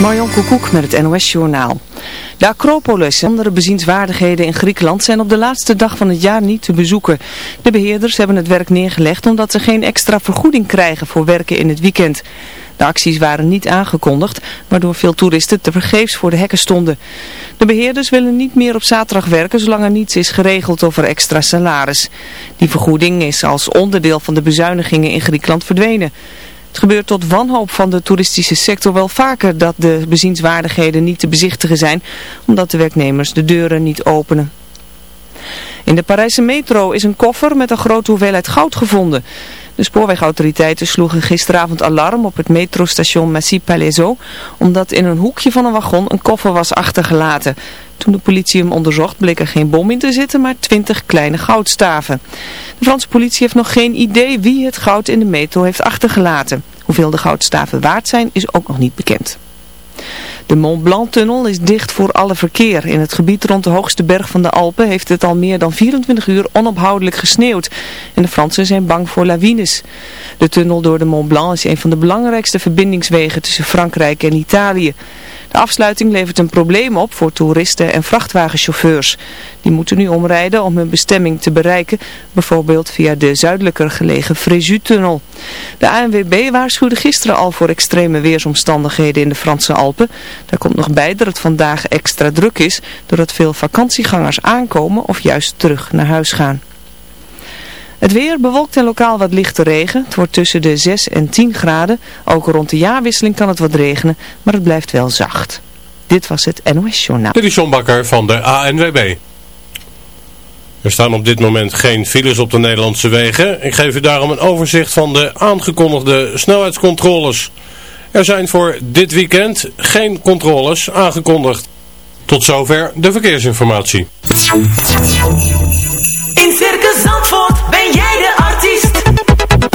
Marjon Koekoek met het NOS Journaal. De Acropolis en andere bezienswaardigheden in Griekenland zijn op de laatste dag van het jaar niet te bezoeken. De beheerders hebben het werk neergelegd omdat ze geen extra vergoeding krijgen voor werken in het weekend. De acties waren niet aangekondigd, waardoor veel toeristen tevergeefs voor de hekken stonden. De beheerders willen niet meer op zaterdag werken zolang er niets is geregeld over extra salaris. Die vergoeding is als onderdeel van de bezuinigingen in Griekenland verdwenen. Het gebeurt tot wanhoop van de toeristische sector wel vaker dat de bezienswaardigheden niet te bezichtigen zijn, omdat de werknemers de deuren niet openen. In de Parijse metro is een koffer met een grote hoeveelheid goud gevonden. De spoorwegautoriteiten sloegen gisteravond alarm op het metrostation Massy-Palaiseau, omdat in een hoekje van een wagon een koffer was achtergelaten. Toen de politie hem onderzocht bleek er geen bom in te zitten, maar twintig kleine goudstaven. De Franse politie heeft nog geen idee wie het goud in de metro heeft achtergelaten. Hoeveel de goudstaven waard zijn is ook nog niet bekend. De Mont Blanc-tunnel is dicht voor alle verkeer. In het gebied rond de hoogste berg van de Alpen heeft het al meer dan 24 uur onophoudelijk gesneeuwd. En de Fransen zijn bang voor lawines. De tunnel door de Mont Blanc is een van de belangrijkste verbindingswegen tussen Frankrijk en Italië. De afsluiting levert een probleem op voor toeristen en vrachtwagenchauffeurs. Die moeten nu omrijden om hun bestemming te bereiken, bijvoorbeeld via de zuidelijker gelegen Fréjus-tunnel. De ANWB waarschuwde gisteren al voor extreme weersomstandigheden in de Franse Alpen. Daar komt nog bij dat het vandaag extra druk is, doordat veel vakantiegangers aankomen of juist terug naar huis gaan. Het weer bewolkt en lokaal wat lichte regen. Het wordt tussen de 6 en 10 graden. Ook rond de jaarwisseling kan het wat regenen, maar het blijft wel zacht. Dit was het NOS Journaal. Dit is Bakker van de ANWB. Er staan op dit moment geen files op de Nederlandse wegen. Ik geef u daarom een overzicht van de aangekondigde snelheidscontroles. Er zijn voor dit weekend geen controles aangekondigd. Tot zover de verkeersinformatie.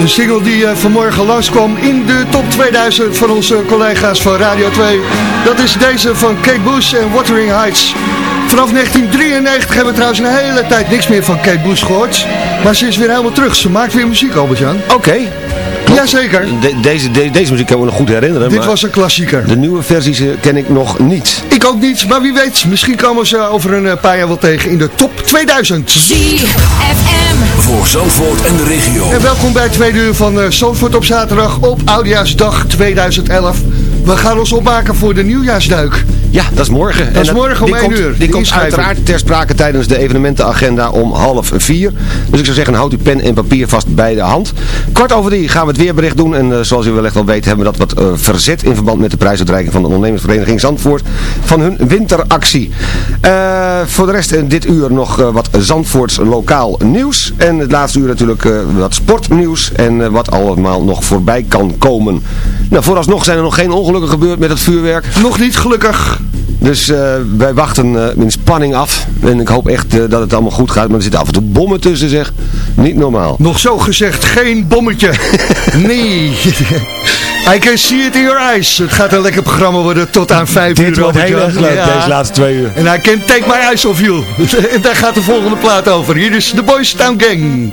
Een single die uh, vanmorgen langskwam in de top 2000 van onze collega's van Radio 2. Dat is deze van Kate Bush en Wuthering Heights. Vanaf 1993 hebben we trouwens een hele tijd niks meer van Kate Bush gehoord. Maar ze is weer helemaal terug. Ze maakt weer muziek, Albert-Jan. Oké. Jazeker. De, deze, de, deze muziek kan ik me nog goed herinneren. Dit maar was een klassieker. De nieuwe versies eh, ken ik nog niet. Ik ook niet, maar wie weet. Misschien komen ze over een eh, paar jaar wel tegen in de top 2000. ZFM. Voor Zandvoort en de regio. En welkom bij het tweede uur van uh, Zandvoort op zaterdag op Oudjaarsdag 2011. We gaan ons opmaken voor de nieuwjaarsduik. Ja, dat is morgen. Dat is morgen om die 1 komt, uur. Die komt uiteraard ter sprake tijdens de evenementenagenda om half vier. Dus ik zou zeggen, houd uw pen en papier vast bij de hand. Kwart over die gaan we het weerbericht doen. En uh, zoals u wellicht wel weet hebben we dat wat uh, verzet in verband met de prijsuitreiking van de ondernemersvereniging Zandvoort. Van hun winteractie. Uh, voor de rest in dit uur nog wat Zandvoorts lokaal nieuws. En het laatste uur natuurlijk wat sportnieuws. En wat allemaal nog voorbij kan komen. Nou, vooralsnog zijn er nog geen ongelukken gebeurd met het vuurwerk. Nog niet gelukkig. Dus uh, wij wachten uh, in spanning af. En ik hoop echt uh, dat het allemaal goed gaat. Maar er zitten af en toe bommen tussen zeg. Niet normaal. Nog zo gezegd, geen bommetje. nee. I can see it in your eyes. Het gaat een lekker programma worden tot aan 5 uur. Dit wordt heel erg leuk, ja. deze laatste twee uur. En I can take my eyes off you. Daar gaat de volgende plaat over. Hier is de Boys Town Gang.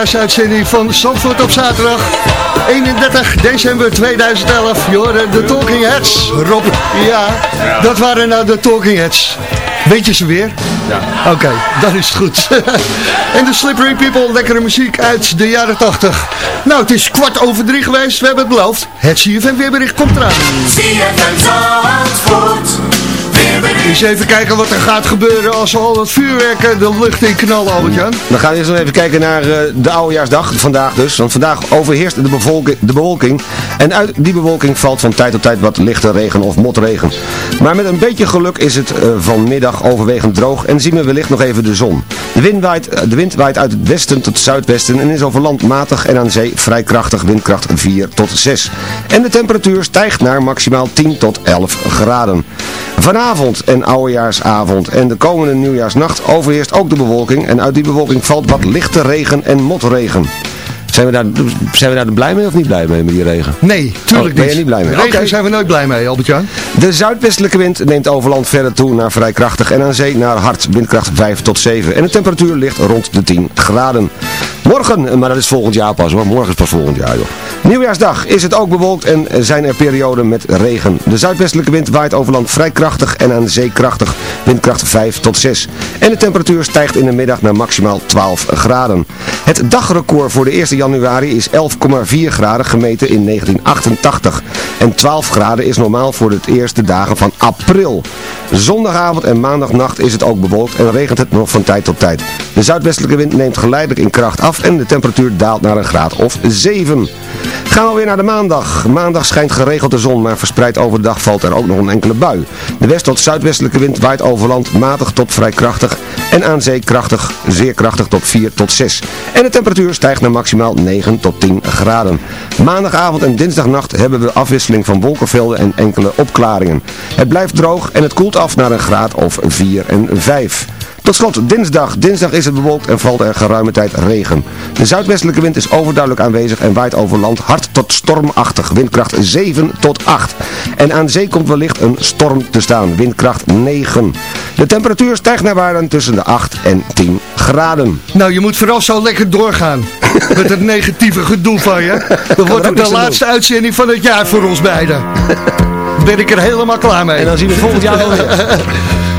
De oudejaarsuitzending van Zandvoort op zaterdag 31 december 2011. Je hoorde de Talking Heads. Rob, ja, dat waren nou de Talking Heads. Weet je ze weer? Ja. Oké, dan is het goed. en de Slippery People, lekkere muziek uit de jaren 80. Nou, het is kwart over drie geweest, we hebben het beloofd. Het CFM weerbericht komt eraan. CFM Zandvoort. Eens even kijken wat er gaat gebeuren als we al dat vuurwerk eh, de lucht in knallen, Albert-Jan. We gaan eerst nog even kijken naar eh, de oudejaarsdag, vandaag dus. Want vandaag overheerst de, de bewolking. En uit die bewolking valt van tijd tot tijd wat lichte regen of motregen. Maar met een beetje geluk is het eh, vanmiddag overwegend droog en zien we wellicht nog even de zon. De wind, waait, eh, de wind waait uit het westen tot het zuidwesten en is over land matig en aan zee vrij krachtig, windkracht 4 tot 6. En de temperatuur stijgt naar maximaal 10 tot 11 graden. Vanavond en oudejaarsavond en de komende nieuwjaarsnacht overheerst ook de bewolking en uit die bewolking valt wat lichte regen en motregen. Zijn we, daar, zijn we daar blij mee of niet blij mee met die regen? Nee, tuurlijk Oh, ben je niet. niet blij mee? Regen zijn we nooit blij mee, Albert-Jan. De zuidwestelijke wind neemt over land verder toe naar vrij krachtig en aan zee naar hard, windkracht 5 tot 7. En de temperatuur ligt rond de 10 graden. Morgen, maar dat is volgend jaar pas hoor, morgen is pas volgend jaar joh. Nieuwjaarsdag is het ook bewolkt en zijn er perioden met regen. De zuidwestelijke wind waait over land vrij krachtig en aan zee krachtig, windkracht 5 tot 6. En de temperatuur stijgt in de middag naar maximaal 12 graden. Het dagrecord voor de 1 januari is 11,4 graden gemeten in 1988. En 12 graden is normaal voor de eerste dagen van april. Zondagavond en maandagnacht is het ook bewolkt en regent het nog van tijd tot tijd. De zuidwestelijke wind neemt geleidelijk in kracht af en de temperatuur daalt naar een graad of 7. Gaan we weer naar de maandag. Maandag schijnt geregeld de zon, maar verspreid over de dag valt er ook nog een enkele bui. De west- tot zuidwestelijke wind waait over land matig tot vrij krachtig en aan zee krachtig, zeer krachtig tot 4 tot 6. En de temperatuur stijgt naar maximaal 9 tot 10 graden. Maandagavond en dinsdagnacht hebben we afwisseling van wolkenvelden en enkele opklaringen. Het blijft droog en het koelt af naar een graad of 4 en 5. Tot slot dinsdag. Dinsdag is het bewolkt en valt er geruime tijd regen. De zuidwestelijke wind is overduidelijk aanwezig en waait over land hard tot stormachtig. Windkracht 7 tot 8. En aan zee komt wellicht een storm te staan. Windkracht 9. De temperatuur stijgt naar waarden tussen de 8 en 10 graden. Nou, je moet vooral zo lekker doorgaan. Met het negatieve gedoe van je. Dat wordt ook de laatste uitzending van het jaar voor ons beiden. Ben ik er helemaal klaar mee. En dan zien we het volgend jaar wel weer.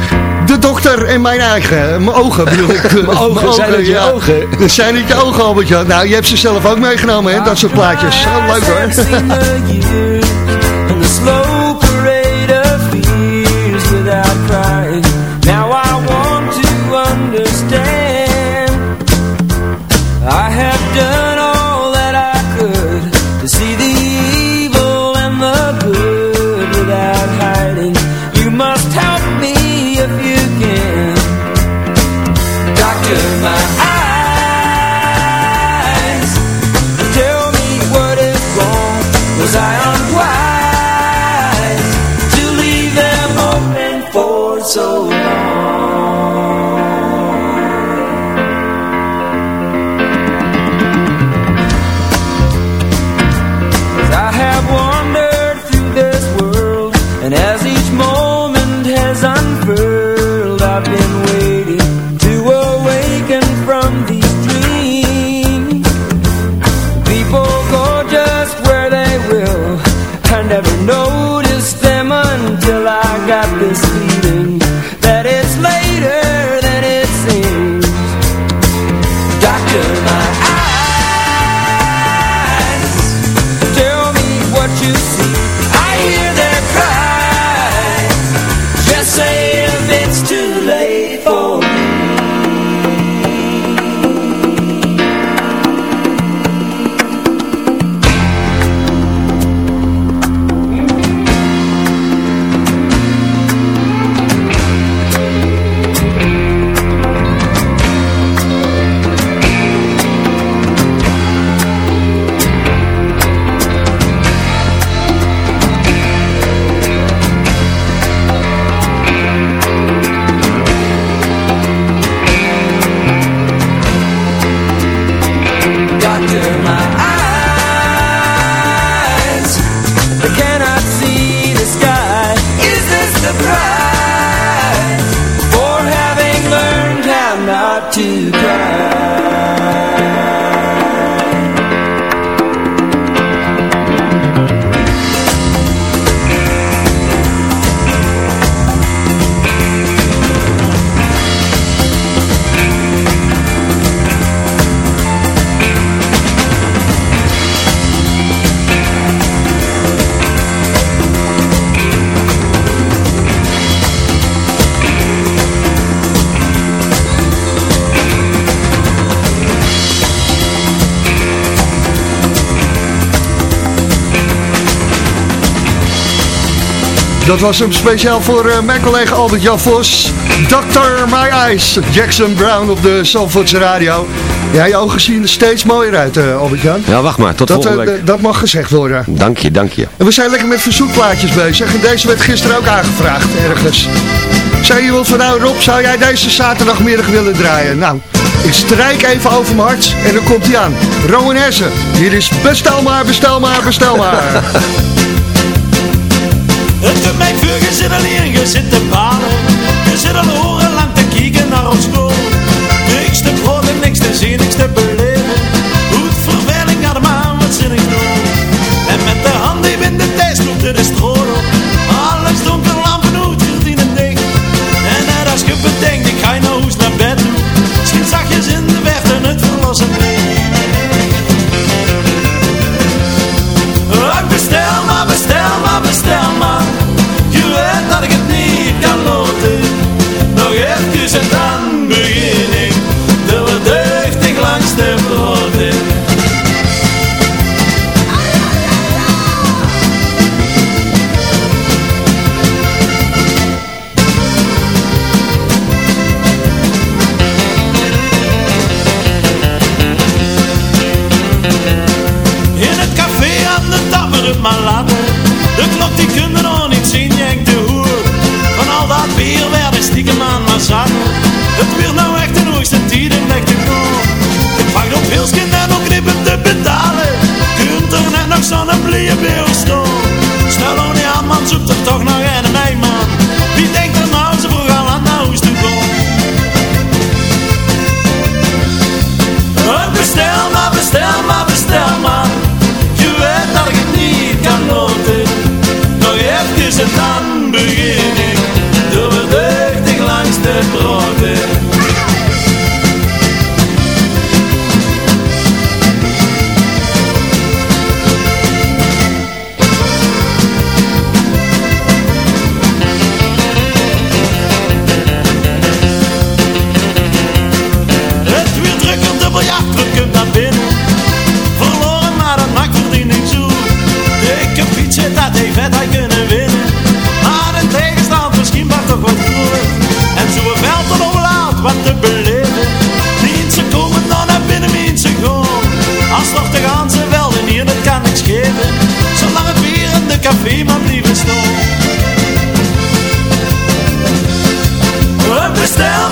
Dokter en mijn eigen, mijn ogen bedoel ik. Mijn ogen, zijn het je ogen? Dat zijn het je ogen, Albertje. Nou, je hebt ze zelf ook meegenomen, hè, dat soort plaatjes. Oh, leuk hoor. Dat was hem speciaal voor eh, mijn collega Albert-Jan Vos. Dr. My Eyes, Jackson Brown op de Zandvoortse Radio. Ja, je ogen zien er steeds mooier uit, eh, Albert-Jan. Ja, wacht maar, tot Dat, volgende eh, week. dat mag gezegd worden. Dank je, dank je. En we zijn lekker met verzoekplaatjes bezig. En deze werd gisteren ook aangevraagd ergens. Zei iemand van nou Rob, zou jij deze zaterdagmiddag willen draaien? Nou, ik strijk even over mijn hart en dan komt hij aan. Rowan Hessen, hier is bestel maar, bestel maar, bestel maar. je zit alleen, je zit te baden. Je zit al horen lang te kijken naar ons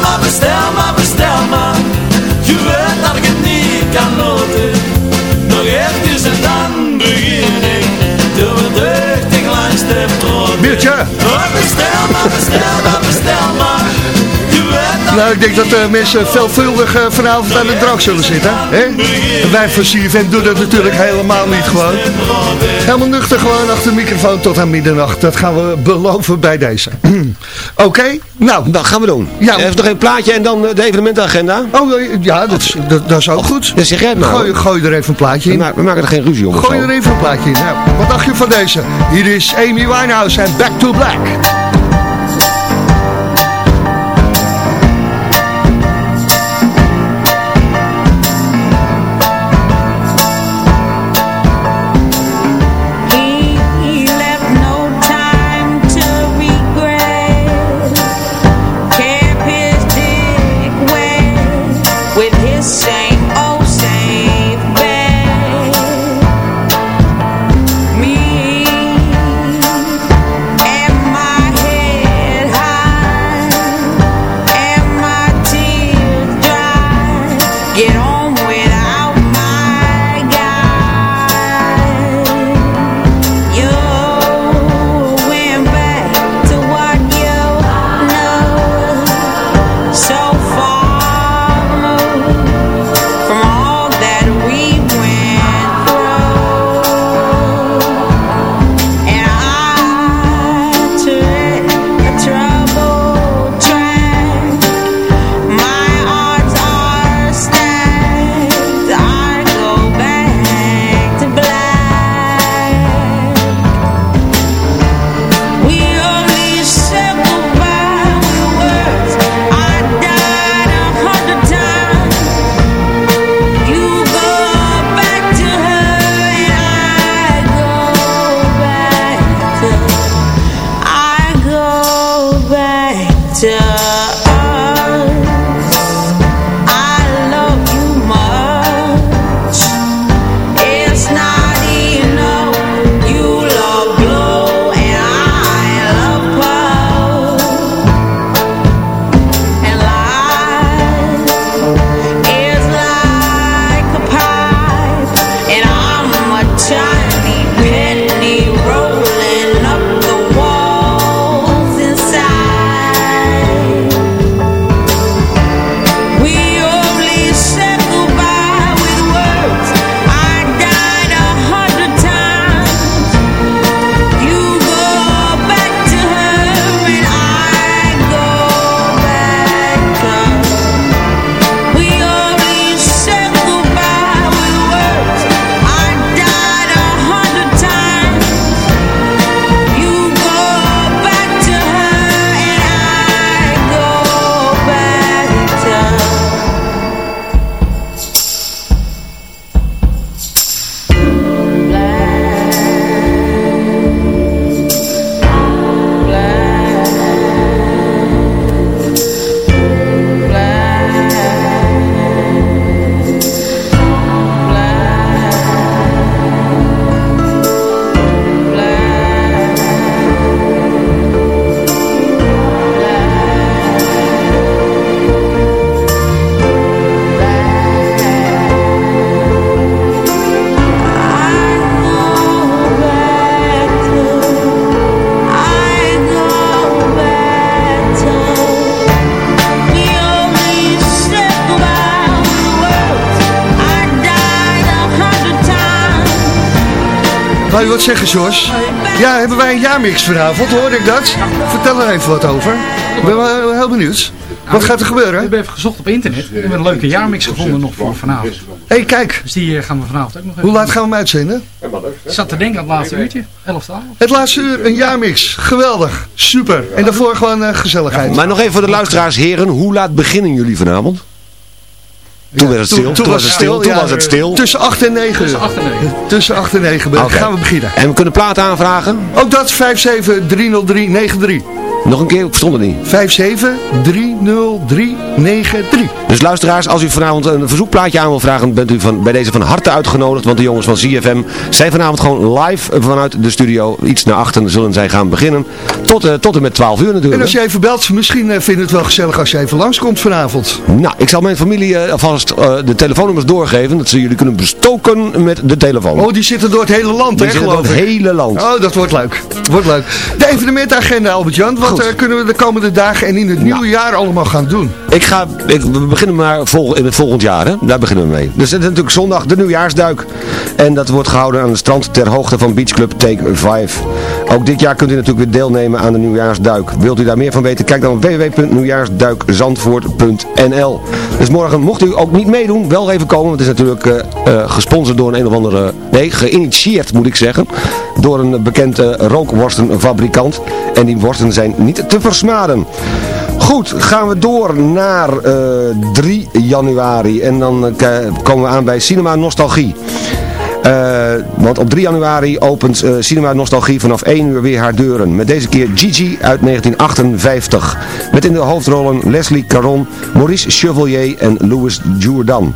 maar, bestel maar, bestel maar. Je weet dat ik het niet kan noten. Nog even en dan begin ik. Doorbeduchtig langs de brood. Biertje. Bestel maar, bestel maar, bestel Nou, ik denk dat uh, mensen veelvuldig uh, vanavond aan de drank zullen zitten. Hè? En wij van CFM doen dat natuurlijk helemaal niet gewoon. Helemaal nuchter gewoon achter de microfoon tot aan middernacht. Dat gaan we beloven bij deze. Oké, nou. Dat gaan we doen. Ja. Even nog een plaatje en dan eh, de evenementenagenda. Oh, eh, ja, dat is, dat, dat is ook goed. Dat zeg jij maar. Gooi, gooi er even een plaatje We, in. we maken er geen ruzie om. Gooi er even een plaatje in. Nou, wat dacht je van deze? Hier is Amy Winehouse en Back to Black. Wat zeggen, Jos? Ja, hebben wij een jaarmix vanavond, hoor ik dat? Vertel er even wat over. Ik ben wel heel benieuwd. Wat gaat er gebeuren? We hebben even gezocht op internet. We hebben een leuke jaarmix gevonden nog voor vanavond. Hé, hey, kijk. Dus die eh, gaan we vanavond ook nog even Hoe laat gaan we hem uitzenden? Ik zat te denken aan het laatste uurtje. 11 12. Het laatste uur, een jaarmix. Geweldig. Super. En daarvoor gewoon eh, gezelligheid. Maar nog even voor de luisteraars, heren. Hoe laat beginnen jullie vanavond? Toen werd het stil. Toen, was het stil. Toen ja. was het stil. Tussen 8 en 9 Tussen 8 en 9. Tussen 8 en 9 Oké. gaan we beginnen. En we kunnen platen aanvragen. Ook dat is 5730393. Nog een keer, ik verstond het niet. 5730393. Dus luisteraars, als u vanavond een verzoekplaatje aan wil vragen, bent u van, bij deze van harte uitgenodigd. Want de jongens van CFM zijn vanavond gewoon live vanuit de studio. Iets naar achteren zullen zij gaan beginnen. Tot, eh, tot en met 12 uur natuurlijk. En als je even belt, misschien eh, vinden het wel gezellig als je even langskomt vanavond. Nou, ik zal mijn familie eh, alvast de telefoonnummers doorgeven. Dat ze jullie kunnen bestoken met de telefoon. Oh, die zitten door het hele land, Die hè, zitten geloof door het ik. hele land. Oh, dat wordt leuk. Wordt leuk. De evenementagenda, Albert-Jan. Wat Goed. eh, kunnen we de komende dagen en in het nieuwe jaar allemaal gaan doen? Ik ga, ik, we beginnen maar vol, in het volgend jaar, hè? daar beginnen we mee. Dus het is natuurlijk zondag de nieuwjaarsduik. En dat wordt gehouden aan het strand ter hoogte van Beach Club Take 5. Ook dit jaar kunt u natuurlijk weer deelnemen aan de nieuwjaarsduik. Wilt u daar meer van weten, kijk dan op www.nieuwjaarsduikzandvoort.nl Dus morgen mocht u ook niet meedoen, wel even komen. Want het is natuurlijk eh, eh, gesponsord door een een of andere, nee, geïnitieerd moet ik zeggen. Door een bekende rookworstenfabrikant. En die worsten zijn niet te versmaden. Goed, gaan we door naar eh, 3 januari. En dan eh, komen we aan bij Cinema Nostalgie. Eh, want op 3 januari opent eh, Cinema Nostalgie vanaf 1 uur weer haar deuren. Met deze keer Gigi uit 1958. Met in de hoofdrollen Leslie Caron, Maurice Chevalier en Louis Jourdan.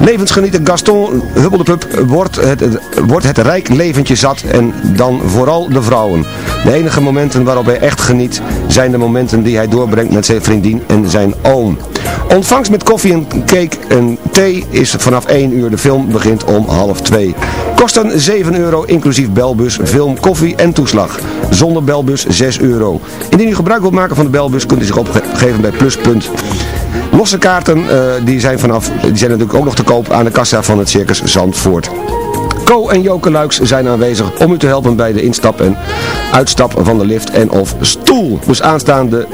Levensgenieter Gaston Hubbeldepup wordt het, wordt het rijk leventje zat en dan vooral de vrouwen. De enige momenten waarop hij echt geniet zijn de momenten die hij doorbrengt met zijn vriendin en zijn oom. Ontvangst met koffie en cake en thee is vanaf 1 uur. De film begint om half 2. Kosten 7 euro inclusief belbus, film, koffie en toeslag. Zonder belbus 6 euro. Indien u gebruik wilt maken van de belbus kunt u zich opgeven bij Pluspunt. Losse kaarten eh, die zijn, vanaf, die zijn natuurlijk ook nog te koop aan de kassa van het Circus Zandvoort. Co en Joke Luiks zijn aanwezig om u te helpen bij de instap en uitstap van de lift en of stoel. Dus aanstaande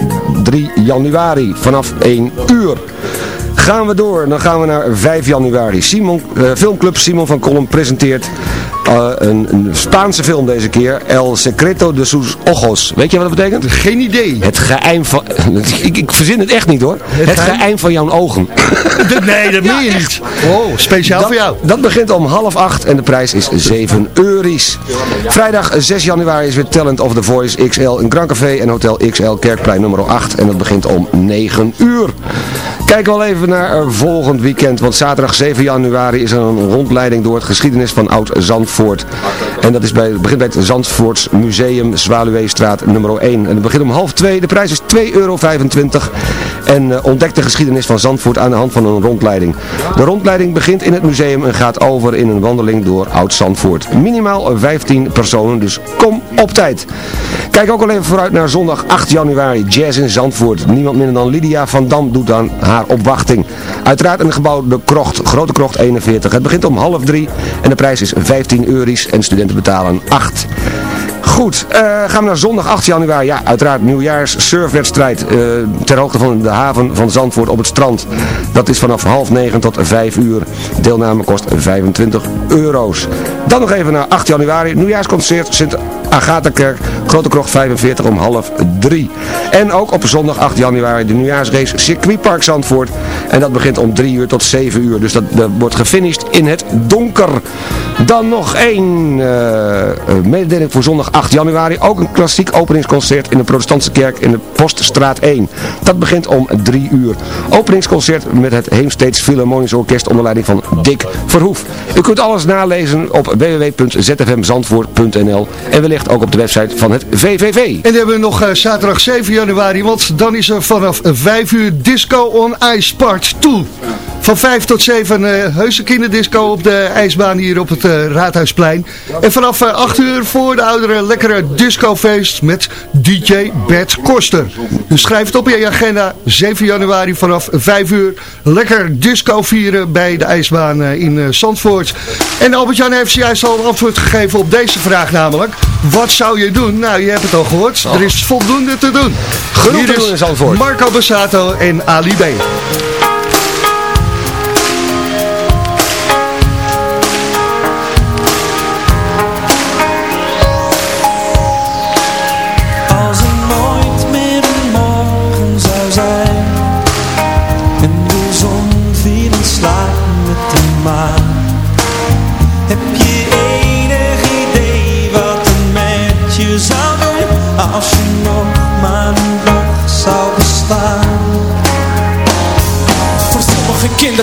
3 januari vanaf 1 uur. Gaan we door, dan gaan we naar 5 januari. Simon, eh, filmclub Simon van Kolm presenteert eh, een, een Spaanse film deze keer. El Secreto de sus Ojos. Weet je wat dat betekent? Geen idee. Het geheim van... ik, ik verzin het echt niet hoor. Het, geheim? geheim van jouw ogen. nee, dat meen je niet. Oh, speciaal dat, voor jou. Dat begint om half acht en de prijs is 7 euro's. Vrijdag 6 januari is weer Talent of the Voice XL in Grand Café en Hotel XL Kerkplein nummer 8. En dat begint om 9 uur. Kijken we al even naar volgend weekend. Want zaterdag 7 januari is er een rondleiding door het geschiedenis van Oud-Zandvoort. En dat is bij, begint bij het Zandvoorts Museum Zwaluweestraat nummer 1. En het begint om half 2. De prijs is 2,25 euro. En eh, ontdek de geschiedenis van Zandvoort aan de hand van een rondleiding. De rondleiding begint in het museum en gaat over in een wandeling door Oud-Zandvoort. Minimaal 15 personen, dus kom op tijd. Kijk ook al even vooruit naar zondag 8 januari. Jazz in Zandvoort. Niemand minder dan Lydia van Dam doet aan haar opwachting. Uiteraard in gebouw De Krocht, Grote Krocht 41. Het begint om half drie en de prijs is 15 euro's en studenten betalen 8. Goed, eh, gaan we naar zondag 8 januari. Ja, uiteraard nieuwjaars surfwedstrijd eh, ter hoogte van de haven van Zandvoort op het strand. Dat is vanaf half negen tot 5 uur. Deelname kost 25 euro's. Dan nog even naar 8 januari. Nieuwjaarsconcert Sint Agatha-kerk, Grote Krocht 45 om half 3. En ook op zondag 8 januari de nieuwjaarsrace Circuitpark Zandvoort. En dat begint om 3 uur tot 7 uur. Dus dat, wordt gefinished in het donker. Dan nog één eh, mededeling voor zondag 8 januari. Ook een klassiek openingsconcert in de protestantse kerk in de Poststraat 1. Dat begint om 3 uur. Openingsconcert met het Heemsteeds Philharmonisch Orkest onder leiding van Dick Verhoef. U kunt alles nalezen op www.zfmzandvoort.nl en wellicht ook op de website van het VVV. En dan hebben we nog eh, zaterdag 7 januari, want dan is er vanaf 5 uur Disco on Ice Part 2. Van 5 tot 7 eh heuse kinderdisco op de ijsbaan hier op het eh, Raadhuisplein. En vanaf eh, 8 uur voor de ouderen lekkere discofeest met DJ Bert Koster. Dus schrijf het op in je agenda. 7 januari vanaf 5 uur. Lekker disco vieren bij de ijsbaan in Zandvoort. En Albert-Jan heeft juist al een antwoord gegeven op deze vraag namelijk. Wat zou je doen? Nou, je hebt het al gehoord. Er is voldoende te doen. Genoeg Hier te doen is. Marco Bassato en Ali B.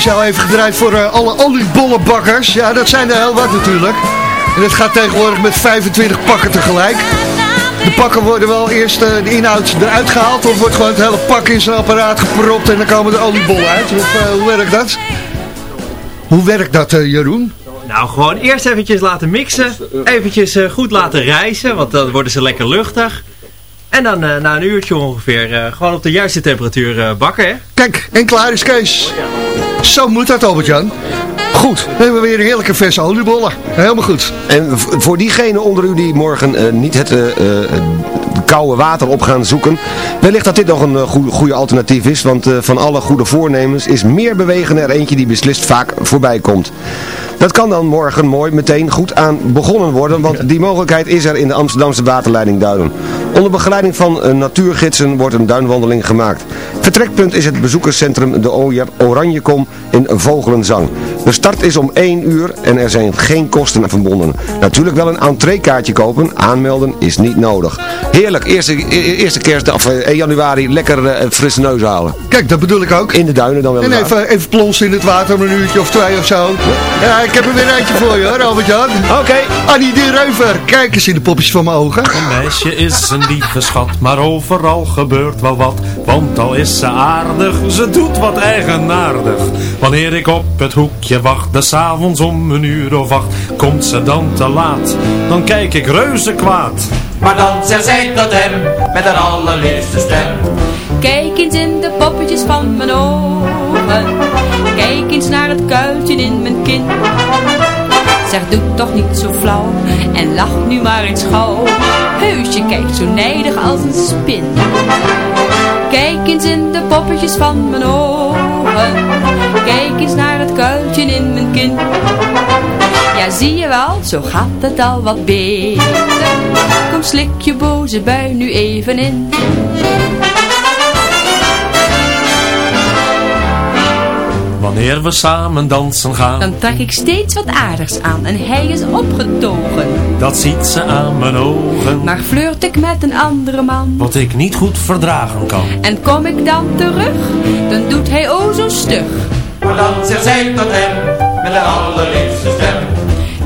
speciaal even gedraaid voor eh, alle oliebollenbakkers. Ja, dat zijn er heel wat natuurlijk. En het gaat tegenwoordig met 25 pakken tegelijk. De pakken worden wel eerst eh, de inhoud eruit gehaald... of wordt gewoon het hele pak in zijn apparaat gepropt... en dan komen de oliebollen uit. Of, eh, hoe werkt dat? Hoe werkt dat, Jeroen? Nou, gewoon eerst eventjes laten mixen. Eventjes goed laten rijzen, want dan worden ze lekker luchtig. En dan na een uurtje ongeveer gewoon op de juiste temperatuur bakken, hè? Kijk, en klaar is Kees. Zo moet dat, Albert-Jan. Goed. We hebben weer heerlijke verse oliebollen. Helemaal goed. En voor diegenen onder u die morgen eh, niet het eh, eh, koude water op gaan zoeken, wellicht dat dit nog een goede, goede alternatief is, want van alle goede voornemens is meer bewegen er eentje die beslist vaak voorbij komt. Dat kan dan morgen mooi meteen goed aan begonnen worden, want die mogelijkheid is er in de Amsterdamse waterleiding Duinen. Onder begeleiding van natuurgidsen wordt een duinwandeling gemaakt. Vertrekpunt is het bezoekerscentrum de Oranjekom in Vogelenzang. De start is om 1 uur en er zijn geen kosten aan verbonden. Natuurlijk wel een entreekaartje kopen, aanmelden is niet nodig. Heerlijk, eerste, e- eerste kerstdag, of eh, 1 januari, lekker eh, frisse neus halen. Kijk, dat bedoel ik ook. In de duinen dan wel. En even, even plonsen in het water, een uurtje of twee of zo. Ja, ik heb er weer eentje voor je hoor, Albert-Jan. Oké. Annie de Reuver, kijk eens in de popjes van mijn ogen. Een meisje is een lieve schat, maar overal gebeurt wel wat. Want al is ze aardig, ze doet wat eigenaardig. Wanneer ik op het hoekje wacht, des avonds om een uur of acht, komt ze dan te laat. Dan kijk ik reuze kwaad. Maar dan zegt zij tot hem met haar allerliefste stem. Kijk eens in de poppetjes van mijn ogen. Kijk eens naar het kuiltje in mijn kin. Zeg, doe toch niet zo flauw en lach nu maar eens gauw. Heus, je kijkt zo nijdig als een spin. Kijk eens in de poppetjes van mijn ogen. Kijk eens naar het kuiltje in mijn kin. Ja, zie je wel, zo gaat het al wat beter. Kom, slik je boze bui nu even in. Wanneer we samen dansen gaan, Dan trek ik steeds wat aardigs aan en hij is opgetogen. dat ziet ze aan mijn ogen. Maar flirt ik met een andere man Wat ik niet goed verdragen kan. en kom ik dan terug, dan doet hij o zo stug. Maar dan zegt zij tot hem met haar allerliefste stem.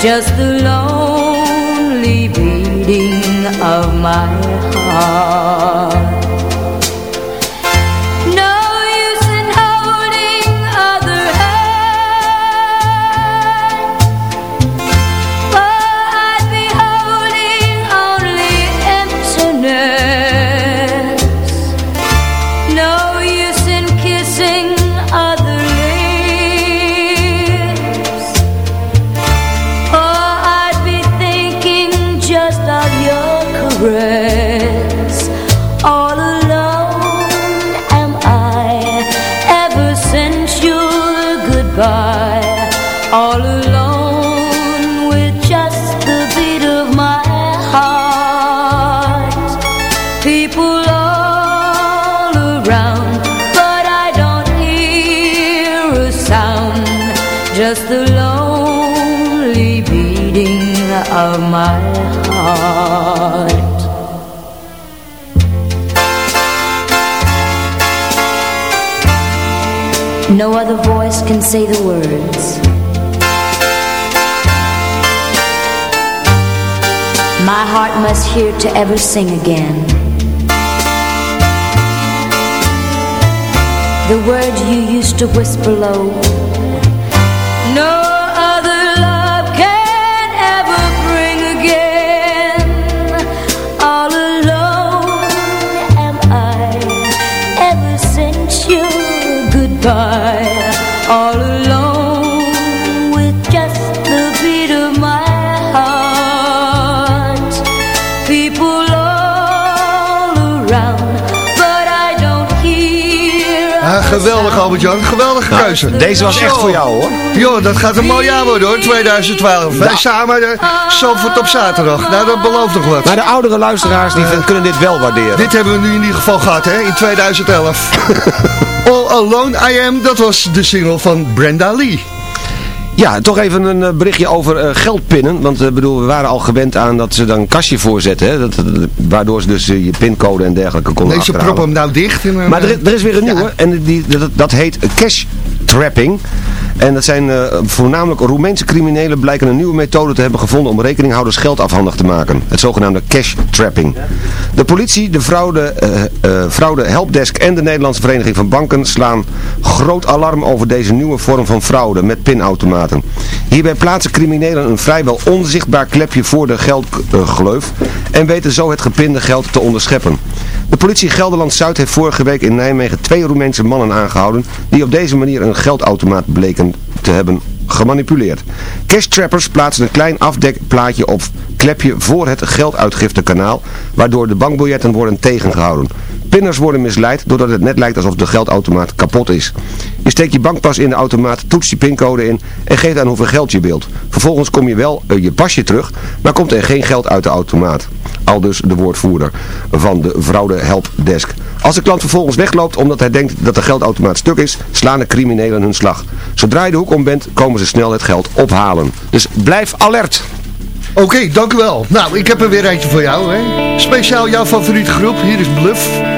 Just the lonely beating of my heart. Can say the words. My heart must hear to ever sing again. The words you used to whisper low. Geweldig Albert-Jan, geweldige keuze. Deze was echt voor jou hoor. Joh, dat gaat een mooi jaar worden hoor, 2012. Wij samen de Zandvoort op zaterdag. Nou, dat belooft nog wat. Maar de oudere luisteraars die kunnen dit wel waarderen. Dit hebben we nu in ieder geval gehad hè, in 2011. All Alone I Am, dat was de single van Brenda Lee. Ja, toch even een eh, berichtje over eh, geldpinnen. Want eh, bedoel, we waren al gewend aan dat ze dan een kastje voorzetten. Hè? Dat, waardoor ze dus je pincode en dergelijke konden Nee, ze proppen hem nou dicht. En, Maar er, is- er is weer een nieuwe. En die, dat, dat heet cash trapping. En dat zijn eh, voornamelijk Roemeense criminelen blijken een nieuwe methode te hebben gevonden om rekeninghouders geld afhandig te maken. Het zogenaamde cash trapping. De politie, de fraude, eh, eh, fraude helpdesk en de Nederlandse Vereniging van Banken slaan groot alarm over deze nieuwe vorm van fraude met pinautomaten. Hierbij plaatsen criminelen een vrijwel onzichtbaar klepje voor de geldgleuf en weten zo het gepinde geld te onderscheppen. De politie Gelderland-Zuid heeft vorige week in Nijmegen twee Roemeense mannen aangehouden die op deze manier een geldautomaat bleken te hebben gemanipuleerd. Cash trappers plaatsen een klein afdekplaatje of klepje voor het gelduitgiftekanaal, waardoor de bankbiljetten worden tegengehouden. Pinners worden misleid doordat het net lijkt alsof de geldautomaat kapot is. Je steekt je bankpas in de automaat, toetst je pincode in en geeft aan hoeveel geld je wilt. Vervolgens kom je wel eh, je pasje terug, maar komt er geen geld uit de automaat. Al dus de woordvoerder van de fraude helpdesk. Als de klant vervolgens wegloopt omdat hij denkt dat de geldautomaat stuk is, slaan de criminelen hun slag. Zodra je de hoek om bent, komen ze snel het geld ophalen. Dus blijf alert! Oké, dank u wel. Nou, ik heb er weer eentje voor jou. Hè. Speciaal jouw favoriete groep. Hier is Bluff.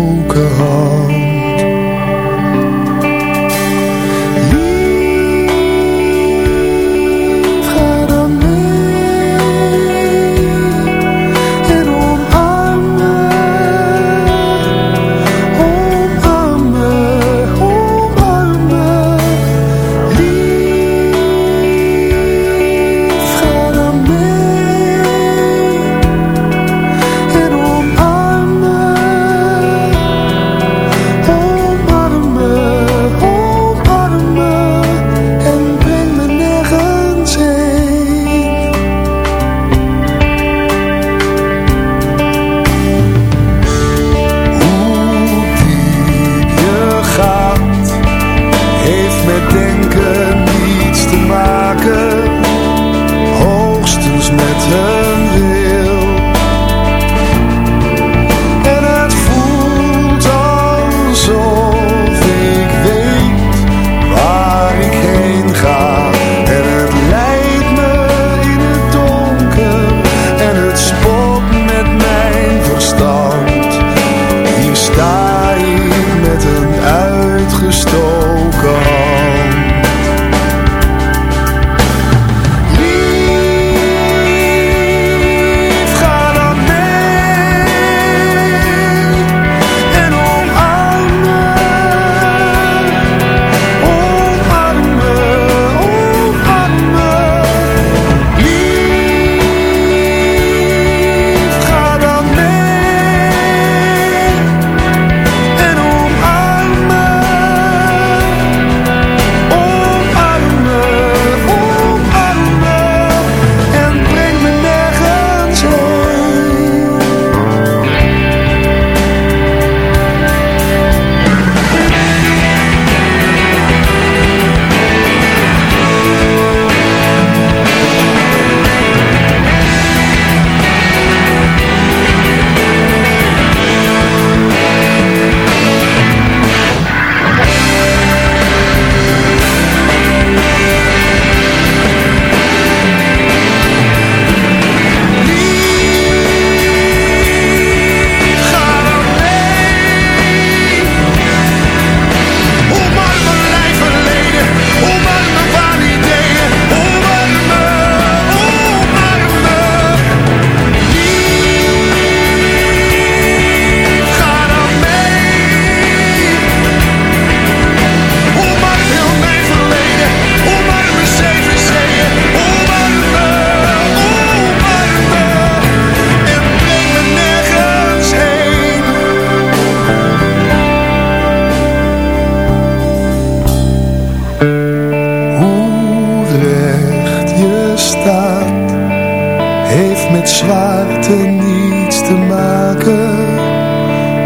met zwaarte niets te maken,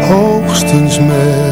hoogstens met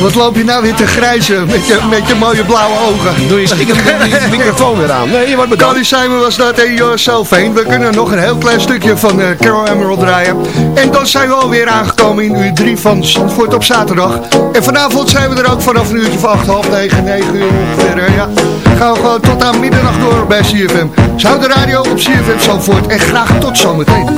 Wat loop je nou weer te grijzen met je, met je mooie blauwe ogen? Doe je stiekem de microfoon weer aan. Nee, je wordt bedankt. Simon was dat en Yourself heen. We kunnen nog een heel klein stukje van eh, Carol Emerald draaien. En dan zijn we alweer aangekomen in uur 3 van Zandvoort op zaterdag. En vanavond zijn we er ook vanaf een uurtje van 8, half 9, 9 uur verder, Ja, gaan we gewoon tot aan middernacht door bij CFM. Zou de radio op CFM Zandvoort en graag tot zometeen.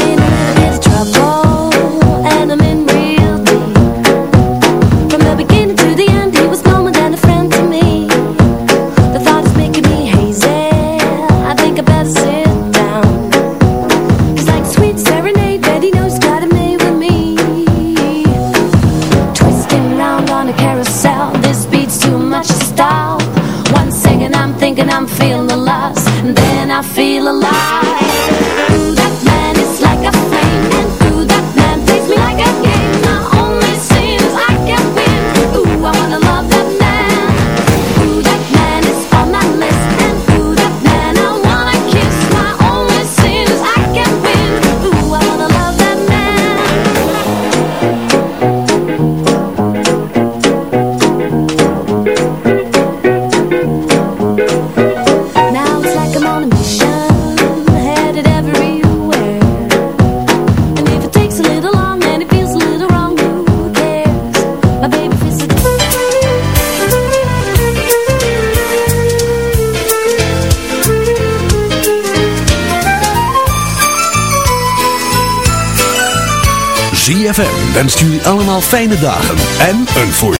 Wenst jullie allemaal fijne dagen. En een voor